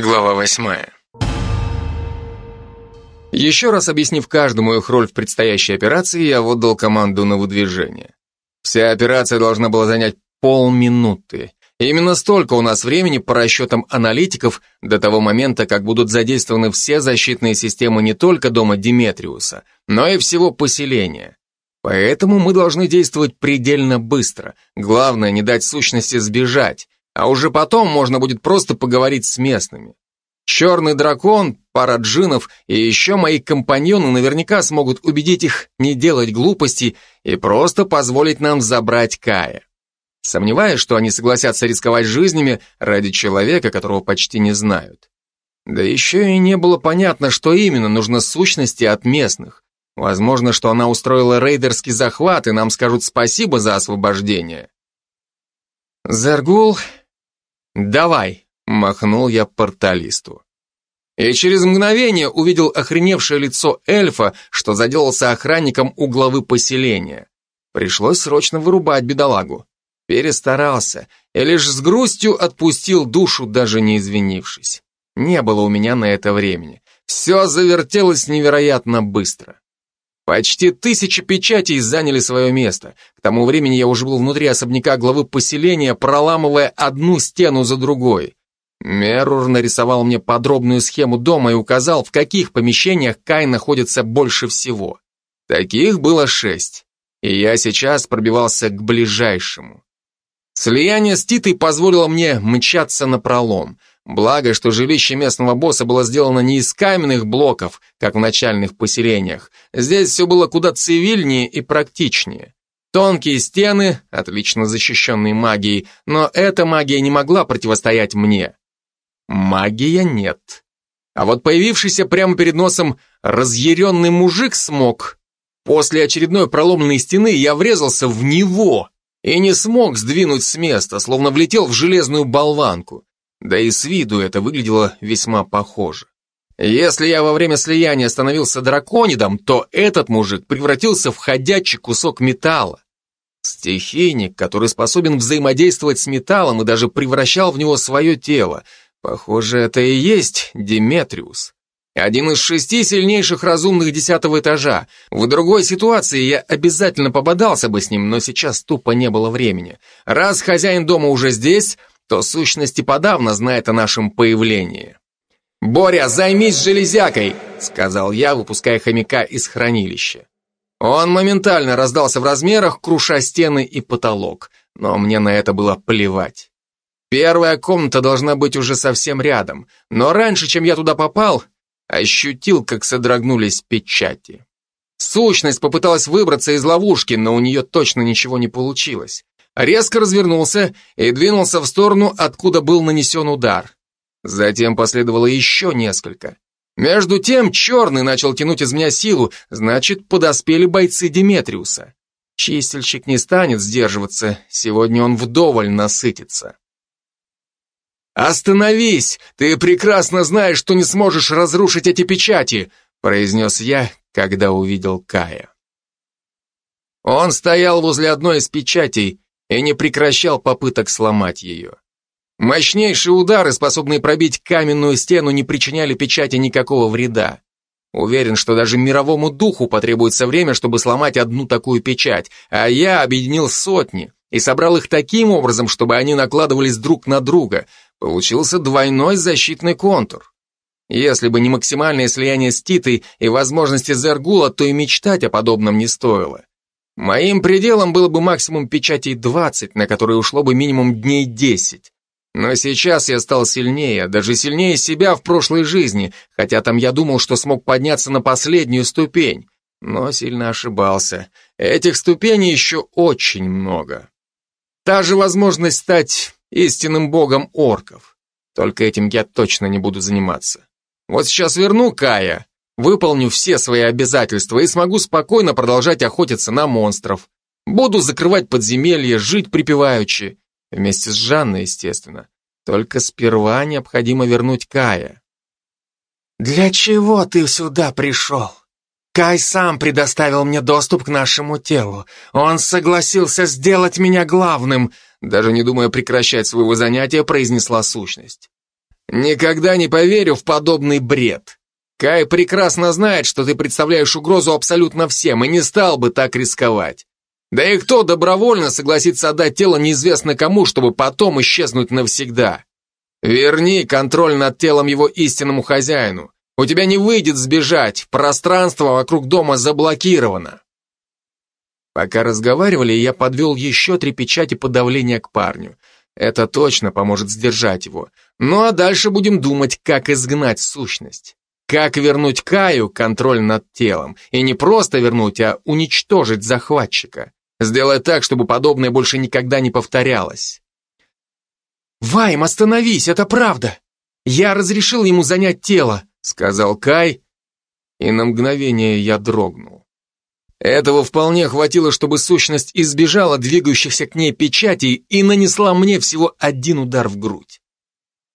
Глава восьмая. Еще раз объяснив каждому их роль в предстоящей операции, я отдал команду на выдвижение. Вся операция должна была занять полминуты. Именно столько у нас времени по расчетам аналитиков до того момента, как будут задействованы все защитные системы не только дома Диметриуса, но и всего поселения. Поэтому мы должны действовать предельно быстро. Главное, не дать сущности сбежать, а уже потом можно будет просто поговорить с местными. Черный дракон, пара джинов и еще мои компаньоны наверняка смогут убедить их не делать глупостей и просто позволить нам забрать Кая. Сомневаюсь, что они согласятся рисковать жизнями ради человека, которого почти не знают. Да еще и не было понятно, что именно нужно сущности от местных. Возможно, что она устроила рейдерский захват, и нам скажут спасибо за освобождение. Зергул, давай, Махнул я порталисту. И через мгновение увидел охреневшее лицо эльфа, что заделался охранником у главы поселения. Пришлось срочно вырубать бедолагу. Перестарался и лишь с грустью отпустил душу, даже не извинившись. Не было у меня на это времени. Все завертелось невероятно быстро. Почти тысячи печатей заняли свое место. К тому времени я уже был внутри особняка главы поселения, проламывая одну стену за другой. Мерур нарисовал мне подробную схему дома и указал, в каких помещениях Кай находится больше всего. Таких было шесть, и я сейчас пробивался к ближайшему. Слияние с Титой позволило мне мчаться на пролом. Благо, что жилище местного босса было сделано не из каменных блоков, как в начальных поселениях. Здесь все было куда цивильнее и практичнее. Тонкие стены, отлично защищенные магией, но эта магия не могла противостоять мне. Магия нет. А вот появившийся прямо перед носом разъяренный мужик смог. После очередной проломленной стены я врезался в него и не смог сдвинуть с места, словно влетел в железную болванку. Да и с виду это выглядело весьма похоже. Если я во время слияния становился драконидом, то этот мужик превратился в ходячий кусок металла. Стихийник, который способен взаимодействовать с металлом и даже превращал в него свое тело, Похоже, это и есть Диметриус. Один из шести сильнейших разумных десятого этажа. В другой ситуации я обязательно пободался бы с ним, но сейчас тупо не было времени. Раз хозяин дома уже здесь, то сущности подавно знает о нашем появлении. «Боря, займись железякой!» — сказал я, выпуская хомяка из хранилища. Он моментально раздался в размерах, круша стены и потолок, но мне на это было плевать. Первая комната должна быть уже совсем рядом, но раньше, чем я туда попал, ощутил, как содрогнулись печати. Сущность попыталась выбраться из ловушки, но у нее точно ничего не получилось. Резко развернулся и двинулся в сторону, откуда был нанесен удар. Затем последовало еще несколько. Между тем черный начал тянуть из меня силу, значит, подоспели бойцы Диметриуса. Чистильщик не станет сдерживаться, сегодня он вдоволь насытится. «Остановись! Ты прекрасно знаешь, что не сможешь разрушить эти печати!» произнес я, когда увидел Кая. Он стоял возле одной из печатей и не прекращал попыток сломать ее. Мощнейшие удары, способные пробить каменную стену, не причиняли печати никакого вреда. Уверен, что даже мировому духу потребуется время, чтобы сломать одну такую печать, а я объединил сотни и собрал их таким образом, чтобы они накладывались друг на друга, Получился двойной защитный контур. Если бы не максимальное слияние с Титой и возможности Зергула, то и мечтать о подобном не стоило. Моим пределом было бы максимум печатей 20, на которые ушло бы минимум дней 10. Но сейчас я стал сильнее, даже сильнее себя в прошлой жизни, хотя там я думал, что смог подняться на последнюю ступень. Но сильно ошибался. Этих ступеней еще очень много. Та же возможность стать истинным богом орков. Только этим я точно не буду заниматься. Вот сейчас верну Кая, выполню все свои обязательства и смогу спокойно продолжать охотиться на монстров. Буду закрывать подземелья, жить припеваючи. Вместе с Жанной, естественно. Только сперва необходимо вернуть Кая. «Для чего ты сюда пришел?» Кай сам предоставил мне доступ к нашему телу. Он согласился сделать меня главным, даже не думая прекращать своего занятия, произнесла сущность. Никогда не поверю в подобный бред. Кай прекрасно знает, что ты представляешь угрозу абсолютно всем, и не стал бы так рисковать. Да и кто добровольно согласится отдать тело неизвестно кому, чтобы потом исчезнуть навсегда? Верни контроль над телом его истинному хозяину. У тебя не выйдет сбежать, пространство вокруг дома заблокировано. Пока разговаривали, я подвел еще три печати подавления к парню. Это точно поможет сдержать его. Ну а дальше будем думать, как изгнать сущность. Как вернуть Каю контроль над телом. И не просто вернуть, а уничтожить захватчика. Сделать так, чтобы подобное больше никогда не повторялось. «Вайм, остановись, это правда! Я разрешил ему занять тело», — сказал Кай, и на мгновение я дрогнул. Этого вполне хватило, чтобы сущность избежала двигающихся к ней печатей и нанесла мне всего один удар в грудь.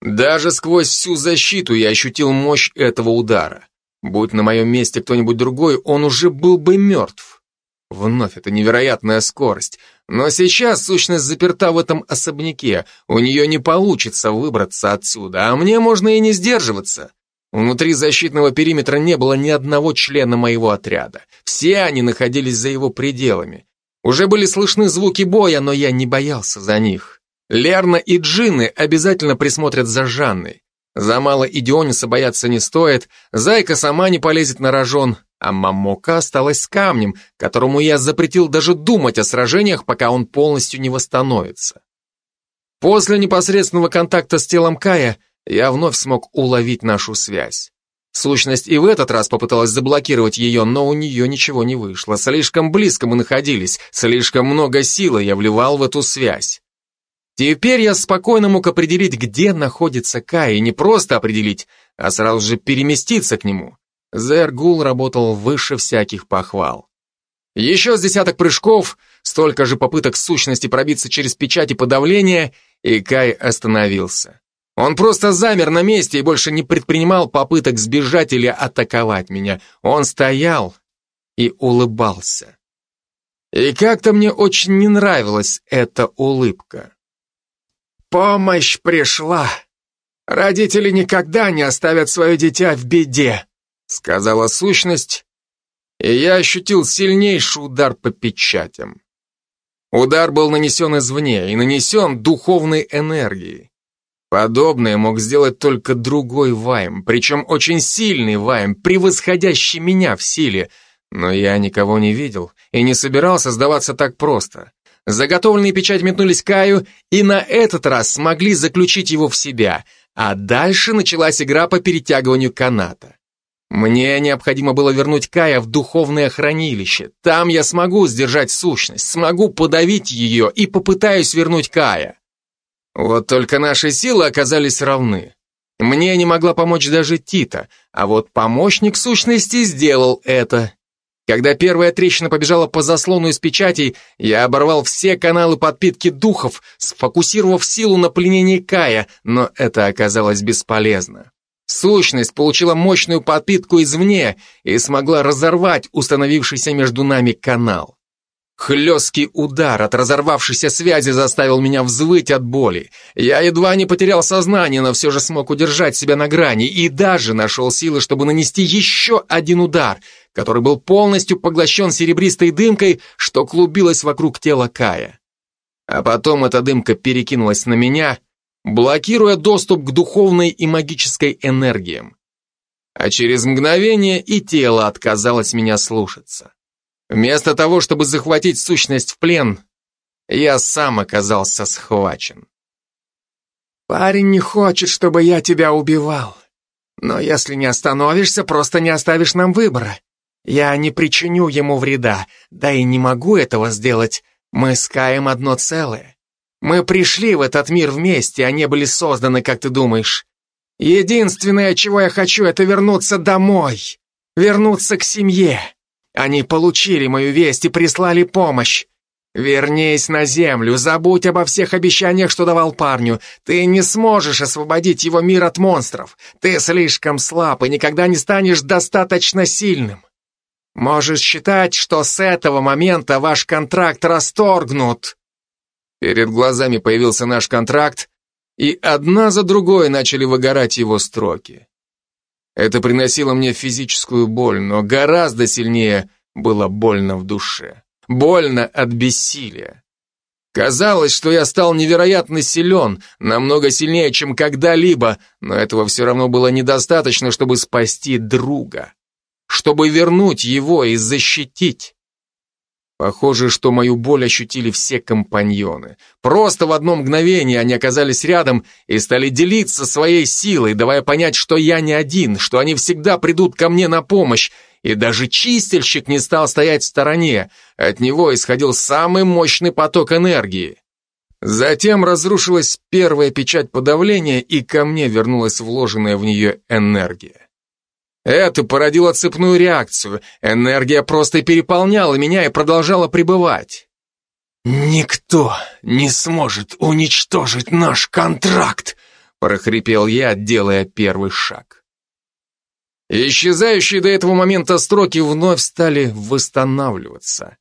Даже сквозь всю защиту я ощутил мощь этого удара. Будь на моем месте кто-нибудь другой, он уже был бы мертв. Вновь эта невероятная скорость. Но сейчас сущность заперта в этом особняке. У нее не получится выбраться отсюда, а мне можно и не сдерживаться. Внутри защитного периметра не было ни одного члена моего отряда. Все они находились за его пределами. Уже были слышны звуки боя, но я не боялся за них. Лерна и Джины обязательно присмотрят за Жанной. За мало и Диониса бояться не стоит, Зайка сама не полезет на рожон, а Мамока осталась с камнем, которому я запретил даже думать о сражениях, пока он полностью не восстановится. После непосредственного контакта с телом Кая я вновь смог уловить нашу связь. Сущность и в этот раз попыталась заблокировать ее, но у нее ничего не вышло. Слишком близко мы находились, слишком много силы я вливал в эту связь. Теперь я спокойно мог определить, где находится Кай, и не просто определить, а сразу же переместиться к нему. Зергул работал выше всяких похвал. Еще с десяток прыжков, столько же попыток сущности пробиться через печати подавления, и Кай остановился. Он просто замер на месте и больше не предпринимал попыток сбежать или атаковать меня. Он стоял и улыбался. И как-то мне очень не нравилась эта улыбка. «Помощь пришла. Родители никогда не оставят свое дитя в беде», сказала сущность, и я ощутил сильнейший удар по печатям. Удар был нанесен извне и нанесен духовной энергией. Подобное мог сделать только другой Вайм, причем очень сильный Вайм, превосходящий меня в силе, но я никого не видел и не собирался сдаваться так просто. Заготовленные печать метнулись Каю и на этот раз смогли заключить его в себя, а дальше началась игра по перетягиванию каната. Мне необходимо было вернуть Кая в духовное хранилище. Там я смогу сдержать сущность, смогу подавить ее и попытаюсь вернуть Кая. Вот только наши силы оказались равны. Мне не могла помочь даже Тита, а вот помощник сущности сделал это. Когда первая трещина побежала по заслону из печатей, я оборвал все каналы подпитки духов, сфокусировав силу на пленении Кая, но это оказалось бесполезно. Сущность получила мощную подпитку извне и смогла разорвать установившийся между нами канал. Хлесткий удар от разорвавшейся связи заставил меня взвыть от боли. Я едва не потерял сознание, но все же смог удержать себя на грани и даже нашел силы, чтобы нанести еще один удар, который был полностью поглощен серебристой дымкой, что клубилась вокруг тела Кая. А потом эта дымка перекинулась на меня, блокируя доступ к духовной и магической энергиям. А через мгновение и тело отказалось меня слушаться. Вместо того, чтобы захватить сущность в плен, я сам оказался схвачен. «Парень не хочет, чтобы я тебя убивал. Но если не остановишься, просто не оставишь нам выбора. Я не причиню ему вреда, да и не могу этого сделать. Мы с Каем одно целое. Мы пришли в этот мир вместе, а не были созданы, как ты думаешь. Единственное, чего я хочу, это вернуться домой, вернуться к семье». Они получили мою весть и прислали помощь. Вернись на землю, забудь обо всех обещаниях, что давал парню. Ты не сможешь освободить его мир от монстров. Ты слишком слаб и никогда не станешь достаточно сильным. Можешь считать, что с этого момента ваш контракт расторгнут. Перед глазами появился наш контракт, и одна за другой начали выгорать его строки. Это приносило мне физическую боль, но гораздо сильнее было больно в душе. Больно от бессилия. Казалось, что я стал невероятно силен, намного сильнее, чем когда-либо, но этого все равно было недостаточно, чтобы спасти друга, чтобы вернуть его и защитить. Похоже, что мою боль ощутили все компаньоны. Просто в одно мгновение они оказались рядом и стали делиться своей силой, давая понять, что я не один, что они всегда придут ко мне на помощь, и даже чистильщик не стал стоять в стороне, от него исходил самый мощный поток энергии. Затем разрушилась первая печать подавления, и ко мне вернулась вложенная в нее энергия. Это породило цепную реакцию. Энергия просто переполняла меня и продолжала пребывать. «Никто не сможет уничтожить наш контракт!» прохрипел я, делая первый шаг. Исчезающие до этого момента строки вновь стали восстанавливаться.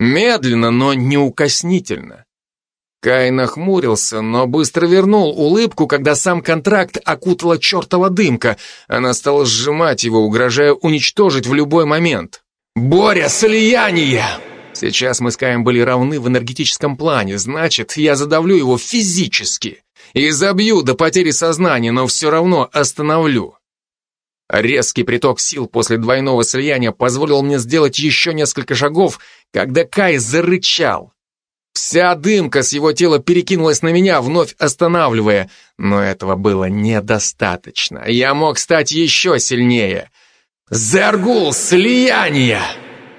Медленно, но неукоснительно. Кай нахмурился, но быстро вернул улыбку, когда сам контракт окутала чертова дымка. Она стала сжимать его, угрожая уничтожить в любой момент. «Боря, слияние!» Сейчас мы с Каем были равны в энергетическом плане, значит, я задавлю его физически. И забью до потери сознания, но все равно остановлю. Резкий приток сил после двойного слияния позволил мне сделать еще несколько шагов, когда Кай зарычал. Вся дымка с его тела перекинулась на меня, вновь останавливая, но этого было недостаточно. Я мог стать еще сильнее. Зергул слияние!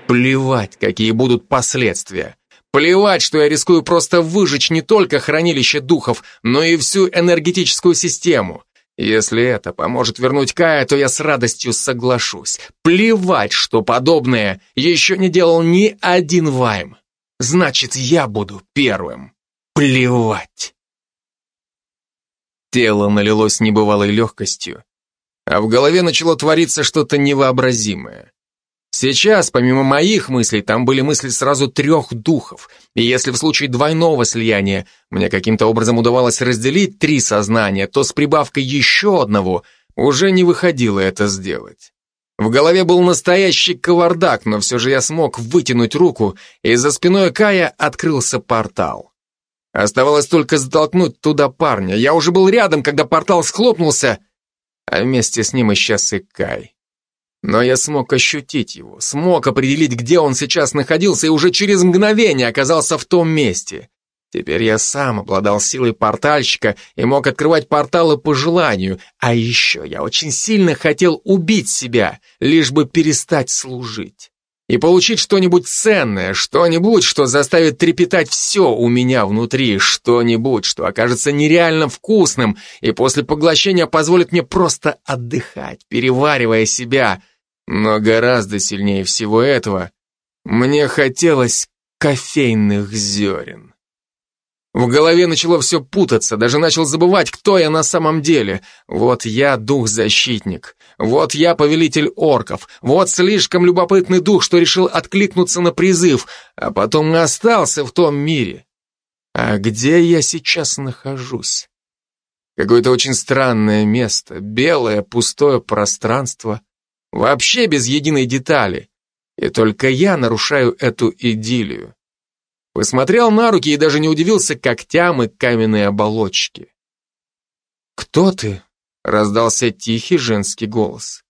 Плевать, какие будут последствия. Плевать, что я рискую просто выжечь не только хранилище духов, но и всю энергетическую систему. Если это поможет вернуть Кая, то я с радостью соглашусь. Плевать, что подобное еще не делал ни один Вайм. Значит, я буду первым. Плевать. Тело налилось небывалой легкостью, а в голове начало твориться что-то невообразимое. Сейчас, помимо моих мыслей, там были мысли сразу трех духов, и если в случае двойного слияния мне каким-то образом удавалось разделить три сознания, то с прибавкой еще одного уже не выходило это сделать. В голове был настоящий кавардак, но все же я смог вытянуть руку, и за спиной Кая открылся портал. Оставалось только затолкнуть туда парня. Я уже был рядом, когда портал схлопнулся, а вместе с ним исчез и Кай. Но я смог ощутить его, смог определить, где он сейчас находился, и уже через мгновение оказался в том месте. Теперь я сам обладал силой портальщика и мог открывать порталы по желанию, а еще я очень сильно хотел убить себя, лишь бы перестать служить. И получить что-нибудь ценное, что-нибудь, что заставит трепетать все у меня внутри, что-нибудь, что окажется нереально вкусным и после поглощения позволит мне просто отдыхать, переваривая себя. Но гораздо сильнее всего этого мне хотелось кофейных зерен. В голове начало все путаться, даже начал забывать, кто я на самом деле. Вот я дух-защитник, вот я повелитель орков, вот слишком любопытный дух, что решил откликнуться на призыв, а потом остался в том мире. А где я сейчас нахожусь? Какое-то очень странное место, белое пустое пространство, вообще без единой детали. И только я нарушаю эту идиллию. Посмотрел на руки и даже не удивился когтям и каменной оболочке. «Кто ты?» — раздался тихий женский голос.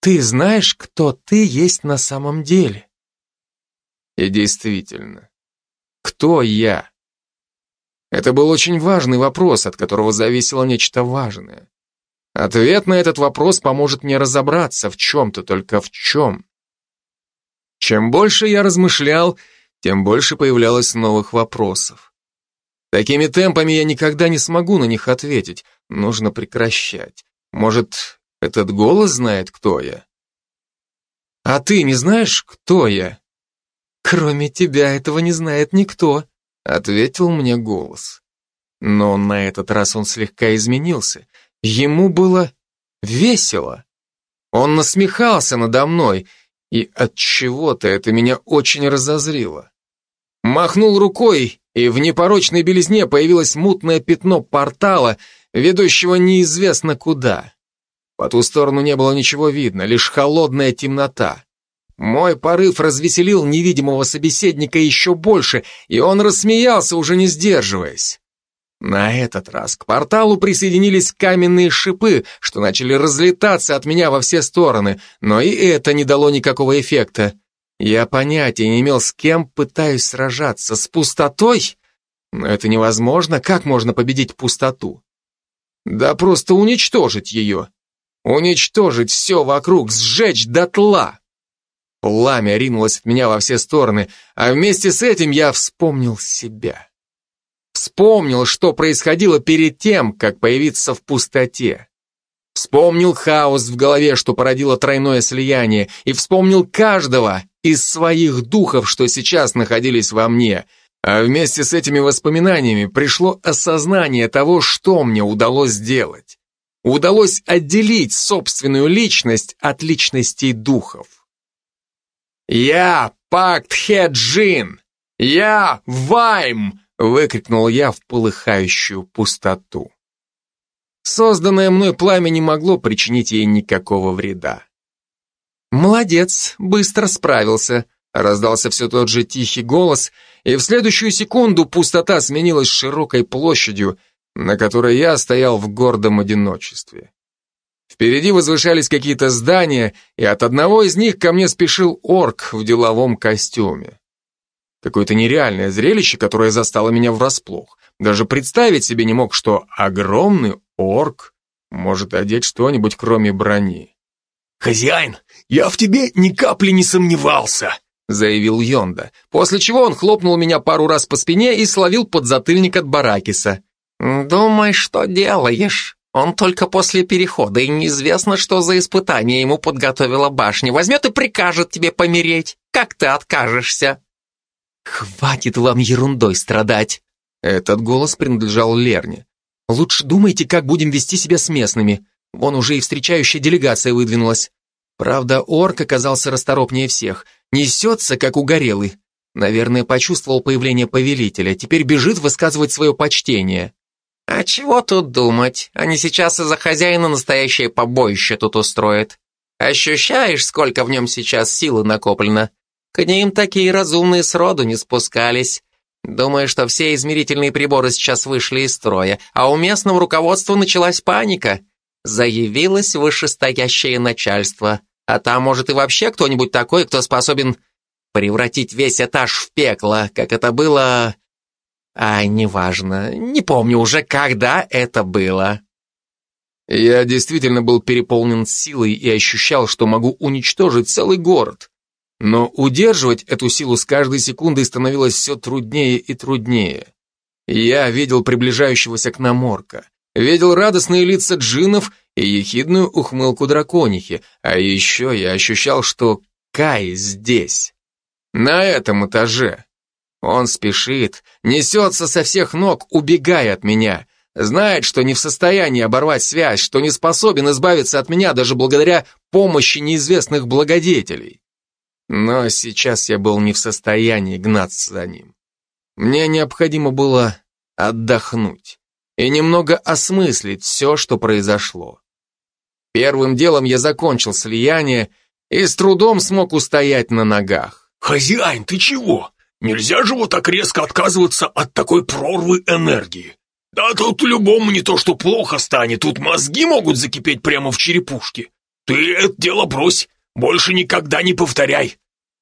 «Ты знаешь, кто ты есть на самом деле?» И действительно, кто я? Это был очень важный вопрос, от которого зависело нечто важное. Ответ на этот вопрос поможет мне разобраться в чем-то, только в чем. Чем больше я размышлял, тем больше появлялось новых вопросов. Такими темпами я никогда не смогу на них ответить. Нужно прекращать. Может, этот голос знает, кто я? А ты не знаешь, кто я? Кроме тебя этого не знает никто, ответил мне голос. Но на этот раз он слегка изменился. Ему было весело. Он насмехался надо мной, и от чего-то это меня очень разозлило. Махнул рукой, и в непорочной белизне появилось мутное пятно портала, ведущего неизвестно куда. По ту сторону не было ничего видно, лишь холодная темнота. Мой порыв развеселил невидимого собеседника еще больше, и он рассмеялся, уже не сдерживаясь. На этот раз к порталу присоединились каменные шипы, что начали разлетаться от меня во все стороны, но и это не дало никакого эффекта. Я понятия не имел, с кем пытаюсь сражаться, с пустотой? Но это невозможно, как можно победить пустоту? Да просто уничтожить ее. Уничтожить все вокруг, сжечь дотла. Пламя ринулось от меня во все стороны, а вместе с этим я вспомнил себя. Вспомнил, что происходило перед тем, как появиться в пустоте. Вспомнил хаос в голове, что породило тройное слияние, и вспомнил каждого из своих духов, что сейчас находились во мне. А вместе с этими воспоминаниями пришло осознание того, что мне удалось сделать. Удалось отделить собственную личность от личностей духов. «Я Пакт Хеджин! Я Вайм!» выкрикнул я в полыхающую пустоту. Созданное мной пламя не могло причинить ей никакого вреда. «Молодец, быстро справился», — раздался все тот же тихий голос, и в следующую секунду пустота сменилась широкой площадью, на которой я стоял в гордом одиночестве. Впереди возвышались какие-то здания, и от одного из них ко мне спешил орк в деловом костюме. Какое-то нереальное зрелище, которое застало меня врасплох. Даже представить себе не мог, что огромный орк может одеть что-нибудь, кроме брони. «Хозяин, я в тебе ни капли не сомневался», заявил Йонда, после чего он хлопнул меня пару раз по спине и словил подзатыльник от Баракиса. «Думай, что делаешь. Он только после перехода, и неизвестно, что за испытание ему подготовила башня. Возьмет и прикажет тебе помереть. Как ты откажешься?» «Хватит вам ерундой страдать!» Этот голос принадлежал Лерне. «Лучше думайте, как будем вести себя с местными. Вон уже и встречающая делегация выдвинулась. Правда, орк оказался расторопнее всех. Несется, как угорелый. Наверное, почувствовал появление повелителя. Теперь бежит высказывать свое почтение». «А чего тут думать? Они сейчас из-за хозяина настоящее побоище тут устроят. Ощущаешь, сколько в нем сейчас силы накоплено? К ним такие разумные сроду не спускались. Думаю, что все измерительные приборы сейчас вышли из строя, а у местного руководства началась паника. Заявилось вышестоящее начальство. А там, может, и вообще кто-нибудь такой, кто способен превратить весь этаж в пекло, как это было... А, неважно, не помню уже, когда это было. Я действительно был переполнен силой и ощущал, что могу уничтожить целый город. Но удерживать эту силу с каждой секундой становилось все труднее и труднее. Я видел приближающегося к нам орка, видел радостные лица джинов и ехидную ухмылку драконихи, а еще я ощущал, что Кай здесь, на этом этаже. Он спешит, несется со всех ног, убегая от меня, знает, что не в состоянии оборвать связь, что не способен избавиться от меня даже благодаря помощи неизвестных благодетелей. Но сейчас я был не в состоянии гнаться за ним. Мне необходимо было отдохнуть и немного осмыслить все, что произошло. Первым делом я закончил слияние и с трудом смог устоять на ногах. «Хозяин, ты чего? Нельзя же вот так резко отказываться от такой прорвы энергии. Да тут любому не то что плохо станет, тут мозги могут закипеть прямо в черепушке. Ты это дело брось, больше никогда не повторяй.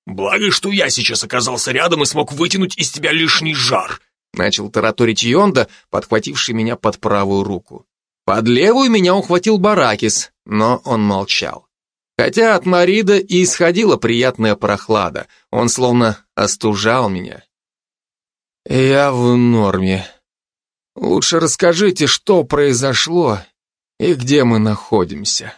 Благо, что я сейчас оказался рядом и смог вытянуть из тебя лишний жар. Начал тараторить Йонда, подхвативший меня под правую руку. Под левую меня ухватил Баракис, но он молчал. Хотя от Марида и исходила приятная прохлада, он словно остужал меня. Я в норме. Лучше расскажите, что произошло и где мы находимся.